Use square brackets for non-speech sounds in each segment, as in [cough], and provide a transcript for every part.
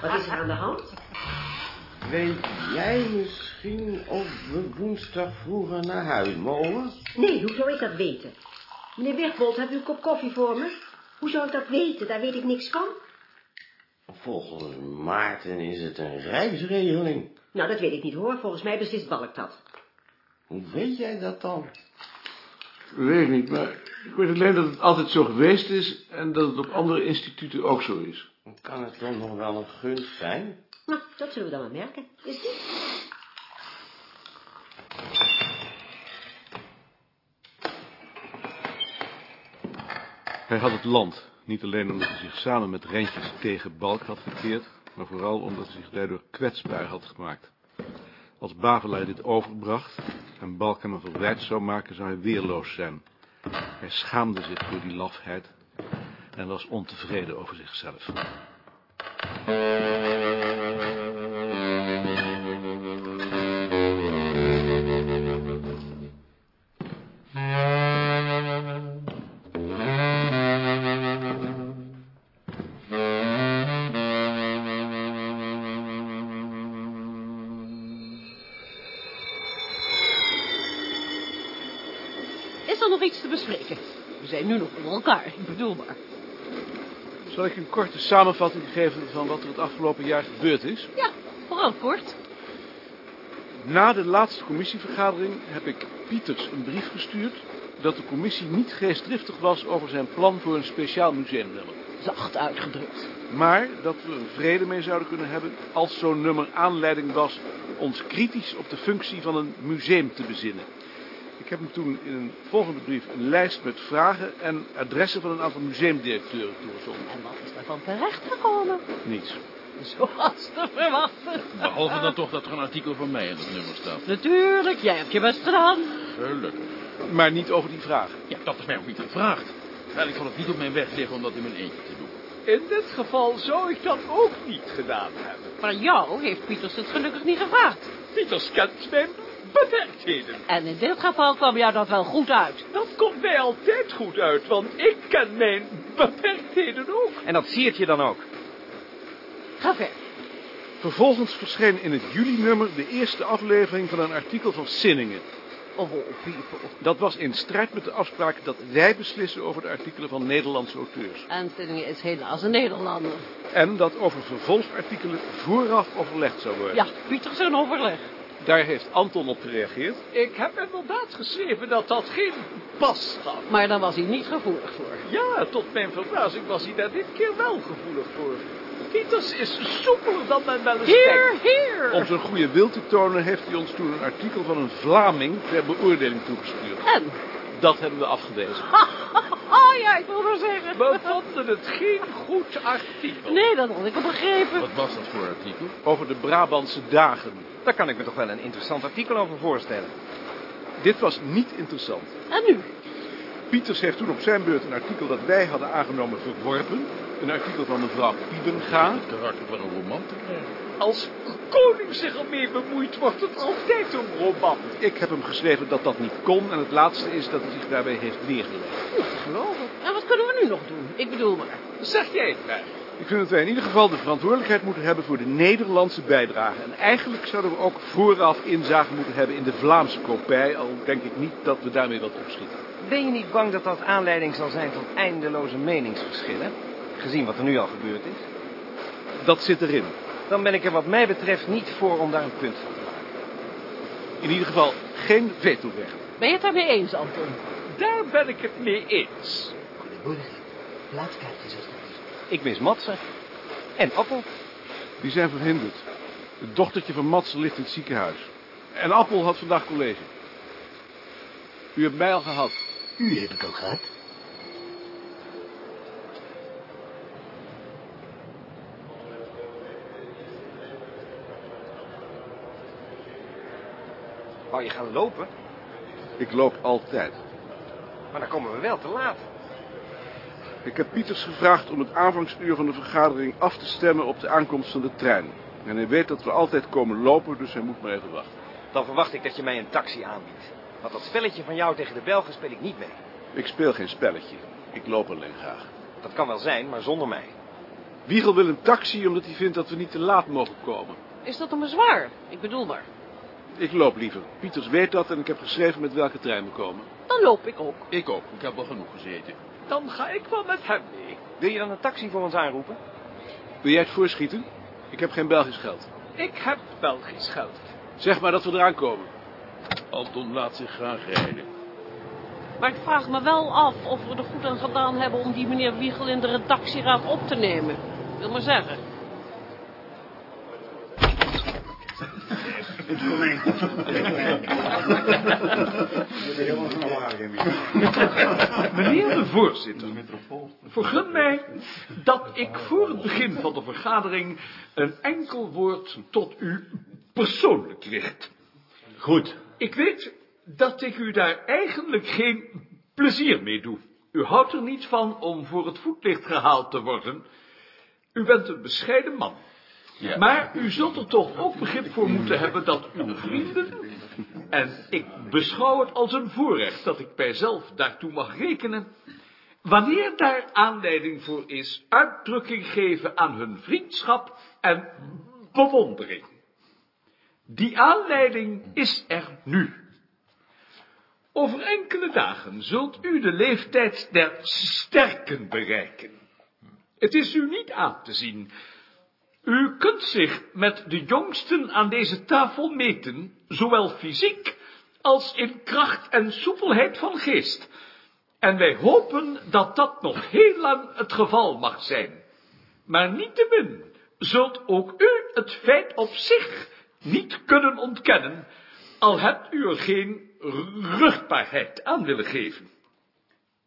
Wat is er aan de hand? Weet jij misschien of we woensdag vroeger naar huis mogen? Nee, hoe zou ik dat weten? Meneer Wigbold, Heb u een kop koffie voor me? Hoe zou ik dat weten? Daar weet ik niks van. Volgens Maarten is het een reisregeling. Nou, dat weet ik niet hoor. Volgens mij beslist Balk dat. Hoe weet jij dat dan? Weet niet, maar ik weet alleen dat het altijd zo geweest is en dat het op andere instituten ook zo is. Kan het dan nog wel een gunst zijn? Nou, dat zullen we dan maar merken. Is het? Hij had het land, niet alleen omdat hij zich samen met Rentjes tegen Balk had gekeerd, maar vooral omdat hij zich daardoor kwetsbaar had gemaakt. Als Bavelaar dit overbracht en Balk hem een verwijt zou maken, zou hij weerloos zijn. Hij schaamde zich door die lafheid en was ontevreden over zichzelf. Er iets te bespreken? We zijn nu nog onder elkaar, ik bedoel maar. Zal ik een korte samenvatting geven van wat er het afgelopen jaar gebeurd is? Ja, vooral kort. Na de laatste commissievergadering heb ik Pieters een brief gestuurd dat de commissie niet geestdriftig was over zijn plan voor een speciaal museumnummer. Zacht uitgedrukt. Maar dat we er vrede mee zouden kunnen hebben als zo'n nummer aanleiding was ons kritisch op de functie van een museum te bezinnen. Ik heb hem toen in een volgende brief een lijst met vragen en adressen van een aantal museumdirecteuren toegezonden. En wat is daarvan terechtgekomen? Niets. Zoals te verwachten. Behalve dan toch dat er een artikel van mij in het nummer staat. Natuurlijk, jij hebt je best gedaan. Gelukkig. Maar niet over die vragen. Ja, dat is mij ook niet gevraagd. Wel, ik zal het niet op mijn weg liggen om dat in mijn eentje te doen. In dit geval zou ik dat ook niet gedaan hebben. Maar jou heeft Pieters het gelukkig niet gevraagd. Pieters kent mijn beperktheden. En in dit geval kwam jou dat wel goed uit. Dat komt mij altijd goed uit, want ik ken mijn beperktheden ook. En dat siert je dan ook. Ga verder. Vervolgens verscheen in het juli-nummer de eerste aflevering van een artikel van Sinningen. Oh, people. Dat was in strijd met de afspraak dat wij beslissen over de artikelen van Nederlandse auteurs. En Stilling is helaas een Nederlander. En dat over vervolgartikelen vooraf overlegd zou worden. Ja, Pieters een overleg. Daar heeft Anton op gereageerd. Ik heb inderdaad geschreven dat dat geen pas gaf. Maar daar was hij niet gevoelig voor. Ja, tot mijn verbazing was hij daar dit keer wel gevoelig voor. Pieters is soepeler dan men wel eens Hier, denkt. hier. Om zijn goede wil te tonen heeft hij ons toen een artikel van een Vlaming ter beoordeling toegestuurd. En? Dat hebben we afgewezen. [laughs] Oh ja, ik wil maar zeggen. We vonden het geen goed artikel. Nee, dat had ik al begrepen. Wat was dat voor artikel? Over de Brabantse dagen. Daar kan ik me toch wel een interessant artikel over voorstellen. Dit was niet interessant. En nu? Pieters heeft toen op zijn beurt een artikel dat wij hadden aangenomen verworpen. Een artikel van mevrouw Piebenga. Het karakter van een roman te krijgen. Als koning zich ermee bemoeit, wordt het altijd een roman. Ik heb hem geschreven dat dat niet kon. En het laatste is dat hij zich daarbij heeft neergelegd. Niet te geloven. En wat kunnen we nu nog doen? Ik bedoel maar. Zeg jij het maar. Ik vind dat wij in ieder geval de verantwoordelijkheid moeten hebben voor de Nederlandse bijdrage. En eigenlijk zouden we ook vooraf inzage moeten hebben in de Vlaamse kopij. Al denk ik niet dat we daarmee wat opschieten. Ben je niet bang dat dat aanleiding zal zijn tot eindeloze meningsverschillen? Gezien wat er nu al gebeurd is? Dat zit erin. Dan ben ik er wat mij betreft niet voor om daar een punt van te maken. In ieder geval geen vetorecht. Ben je het daarmee eens, Anton? Daar ben ik het mee eens. Goedemorgen. Plaatskaartjes alsjeblieft. Ik mis Matsen. En Appel. Die zijn verhinderd. Het dochtertje van Mats ligt in het ziekenhuis. En Appel had vandaag college. U hebt mij al gehad. U heb ik ook gehad. Wou je gaan lopen? Ik loop altijd. Maar dan komen we wel te laat. Ik heb Pieters gevraagd om het aanvangsuur van de vergadering af te stemmen op de aankomst van de trein. En hij weet dat we altijd komen lopen, dus hij moet maar even wachten. Dan verwacht ik dat je mij een taxi aanbiedt. Want dat spelletje van jou tegen de Belgen speel ik niet mee. Ik speel geen spelletje. Ik loop alleen graag. Dat kan wel zijn, maar zonder mij. Wiegel wil een taxi omdat hij vindt dat we niet te laat mogen komen. Is dat een bezwaar? Ik bedoel maar. Ik loop liever. Pieters weet dat en ik heb geschreven met welke trein we komen. Dan loop ik ook. Ik ook. Ik heb al genoeg gezeten. Dan ga ik wel met hem mee. Wil je dan een taxi voor ons aanroepen? Wil jij het voorschieten? Ik heb geen Belgisch geld. Ik heb Belgisch geld. Zeg maar dat we eraan komen. Anton laat zich graag rijden. Maar ik vraag me wel af of we er goed aan gedaan hebben om die meneer Wiegel in de redactieraad op te nemen. Wil maar zeggen. Meneer de voorzitter, vergun mij dat ik voor het begin van de vergadering een enkel woord tot u persoonlijk richt. Goed. Ik weet dat ik u daar eigenlijk geen plezier mee doe. U houdt er niet van om voor het voetlicht gehaald te worden. U bent een bescheiden man. Maar u zult er toch ook begrip voor moeten hebben dat uw vrienden... en ik beschouw het als een voorrecht dat ik mijzelf daartoe mag rekenen... wanneer daar aanleiding voor is, uitdrukking geven aan hun vriendschap en bewondering. Die aanleiding is er nu. Over enkele dagen zult u de leeftijd der sterken bereiken. Het is u niet aan te zien. U kunt zich met de jongsten aan deze tafel meten, zowel fysiek als in kracht en soepelheid van geest. En wij hopen dat dat nog heel lang het geval mag zijn. Maar niettemin zult ook u het feit op zich niet kunnen ontkennen, al hebt u er geen ruchtbaarheid aan willen geven.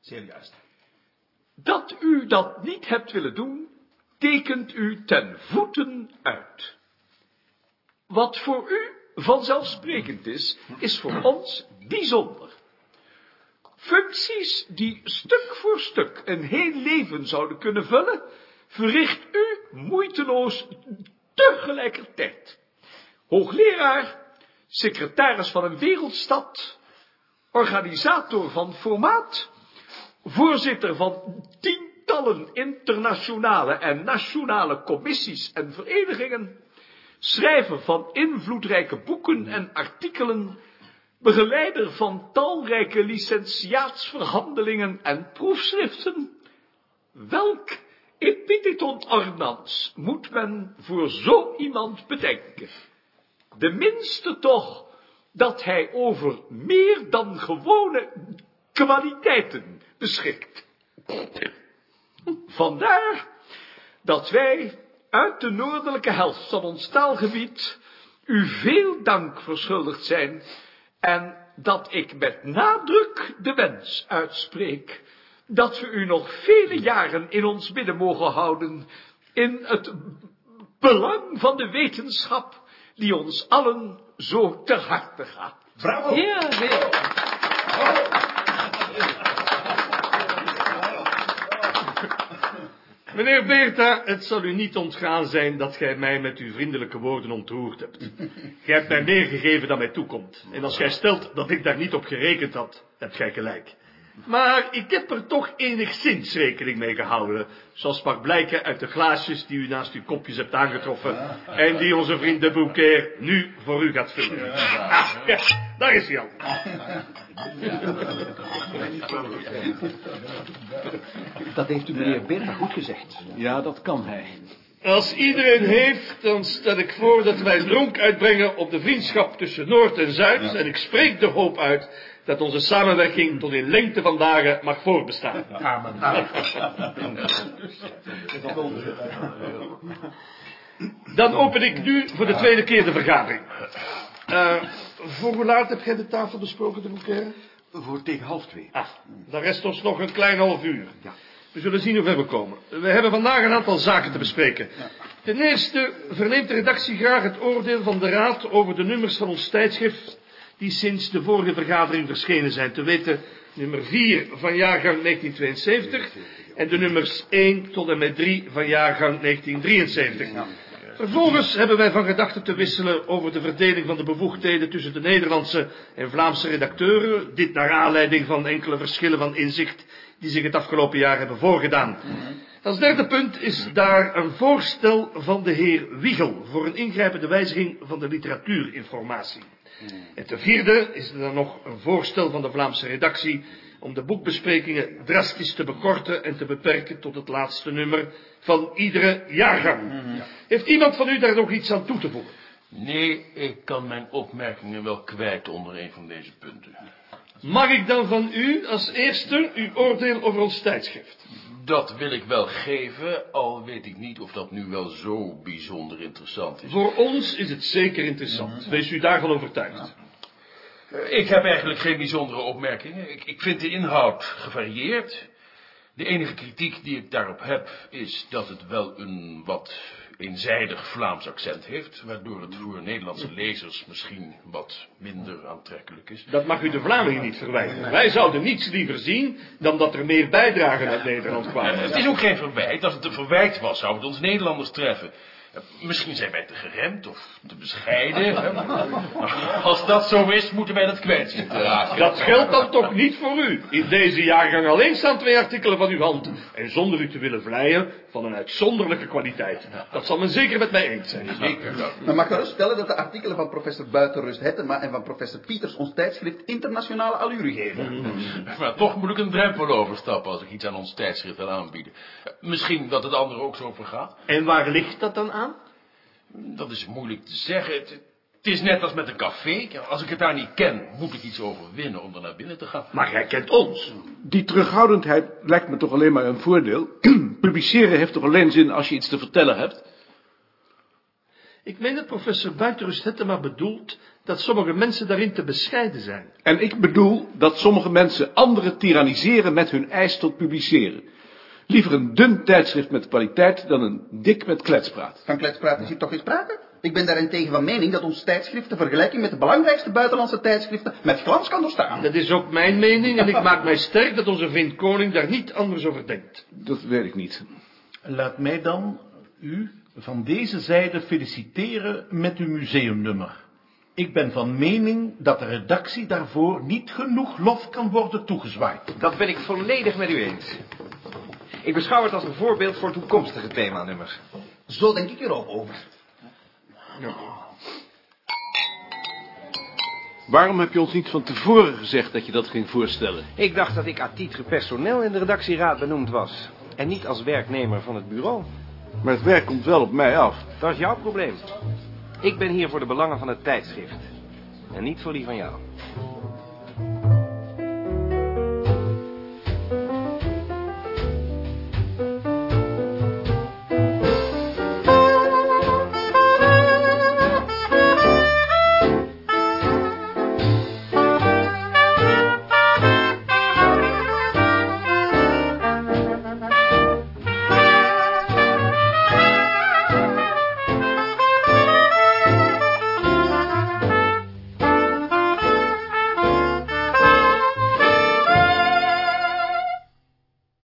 Zeer juist. Dat u dat niet hebt willen doen, tekent u ten voeten uit. Wat voor u vanzelfsprekend is, is voor ons bijzonder. Functies die stuk voor stuk een heel leven zouden kunnen vullen, verricht u moeiteloos tegelijkertijd. Hoogleraar, secretaris van een wereldstad, organisator van formaat, voorzitter van tientallen internationale en nationale commissies en verenigingen, schrijver van invloedrijke boeken en artikelen, begeleider van talrijke licentiaatsverhandelingen en proefschriften. Welk epiteton ornans moet men voor zo iemand bedenken? De minste toch dat hij over meer dan gewone kwaliteiten beschikt. Vandaar dat wij uit de noordelijke helft van ons taalgebied u veel dank verschuldigd zijn en dat ik met nadruk de wens uitspreek dat we u nog vele jaren in ons midden mogen houden in het belang van de wetenschap die ons allen zo ter harte gaat. Bravo. Ja, heel. Meneer Beerta, het zal u niet ontgaan zijn dat gij mij met uw vriendelijke woorden ontroerd hebt. Gij hebt mij meer gegeven dan mij toekomt. En als gij stelt dat ik daar niet op gerekend had, hebt gij gelijk. Maar ik heb er toch enigszins rekening mee gehouden. Zoals mag blijken uit de glaasjes die u naast uw kopjes hebt aangetroffen. En die onze vriend de Bouquet nu voor u gaat vullen. Ah, ja, daar is hij al. Dat heeft u meneer Bertha goed gezegd. Ja, dat kan hij. Als iedereen heeft, dan stel ik voor dat wij dronk uitbrengen op de vriendschap tussen Noord en Zuid. En ik spreek de hoop uit dat onze samenwerking tot in lengte van dagen mag voorbestaan. Amen. Dan open ik nu voor de tweede keer de vergadering. Eh, voor hoe laat heb jij de tafel besproken, de Bouquet? Voor tegen half twee. Ah, dan rest ons nog een klein half uur. We zullen zien hoe ver we komen. We hebben vandaag een aantal zaken te bespreken. Ten eerste verneemt de redactie graag het oordeel van de Raad over de nummers van ons tijdschrift die sinds de vorige vergadering verschenen zijn. Te weten nummer 4 van jaargang 1972 en de nummers 1 tot en met 3 van jaargang 1973. Vervolgens hebben wij van gedachten te wisselen over de verdeling van de bevoegdheden tussen de Nederlandse en Vlaamse redacteuren. Dit naar aanleiding van enkele verschillen van inzicht die zich het afgelopen jaar hebben voorgedaan. Als derde punt is daar een voorstel van de heer Wiegel voor een ingrijpende wijziging van de literatuurinformatie. En ten vierde is er dan nog een voorstel van de Vlaamse redactie om de boekbesprekingen drastisch te bekorten en te beperken tot het laatste nummer van iedere jaargang. Heeft iemand van u daar nog iets aan toe te voegen? Nee, ik kan mijn opmerkingen wel kwijt onder een van deze punten. Mag ik dan van u als eerste uw oordeel over ons tijdschrift? Dat wil ik wel geven, al weet ik niet of dat nu wel zo bijzonder interessant is. Voor ons is het zeker interessant. Wees u daarvan overtuigd. Ik heb eigenlijk geen bijzondere opmerkingen. Ik, ik vind de inhoud gevarieerd. De enige kritiek die ik daarop heb, is dat het wel een wat eenzijdig Vlaams accent heeft, waardoor het voor Nederlandse lezers misschien wat minder aantrekkelijk is. Dat mag u de Vlamingen niet verwijten. Wij zouden niets liever zien dan dat er meer bijdragen uit Nederland Eh, kwamen. Het is ook geen verwijt. Als het een verwijt was, zou het ons Nederlanders treffen. Eh, Misschien zijn wij te geremd of te bescheiden. hè. Maar [laughs] Als dat zo is, moeten wij dat kwijt zien te raken. Dat geldt dan toch niet voor u. In deze jaargang alleen staan twee artikelen van uw hand. En zonder u te willen vleien, van een uitzonderlijke kwaliteit. Dat zal men zeker met mij eens zijn. Zeker. Men mag geruststellen dat de artikelen van professor Buitenrust Hettema en van professor Pieters ons tijdschrift internationale allure geven. Maar toch moet ik een drempel overstappen als ik iets aan ons tijdschrift wil aanbieden. Eh, Misschien dat het anderen ook zo vergaat. En waar ligt dat dan aan? Dat is moeilijk te zeggen. Het, het is net als met een café. Als ik het daar niet ken, moet ik iets overwinnen om er naar binnen te gaan. Maar jij kent ons. Die terughoudendheid lijkt me toch alleen maar een voordeel. [clears throat] Publiceren heeft toch alleen zin als je iets te vertellen hebt? Ik meen dat professor Buitenrust Hettema bedoelt dat sommige mensen daarin te bescheiden zijn. En ik bedoel dat sommige mensen anderen tyranniseren met hun eis tot publiceren. Liever een dun tijdschrift met kwaliteit dan een dik met kletspraat. Van kletspraat is hier toch geen sprake? Ik ben daarentegen van mening dat ons tijdschrift de vergelijking met de belangrijkste buitenlandse tijdschriften met glans kan doorstaan. Dat is ook mijn mening en ik maak mij sterk dat onze vriend Koning daar niet anders over denkt. Dat weet ik niet. Laat mij dan u van deze zijde feliciteren met uw museumnummer. Ik ben van mening dat de redactie daarvoor niet genoeg lof kan worden toegezwaaid. Dat ben ik volledig met u eens. Ik beschouw het als een voorbeeld voor toekomstige themanummers. Zo denk ik er ook over. Waarom heb je ons niet van tevoren gezegd dat je dat ging voorstellen? Ik dacht dat ik à titre personeel in de redactieraad benoemd was. En niet als werknemer van het bureau. Maar het werk komt wel op mij af. Dat is jouw probleem. Ik ben hier voor de belangen van het tijdschrift. En niet voor die van jou.